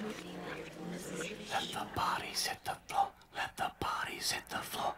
Let the bodies hit the floor. Let the bodies hit the floor.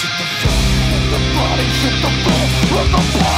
Shut the fuck, hit the body shut the fuck, the body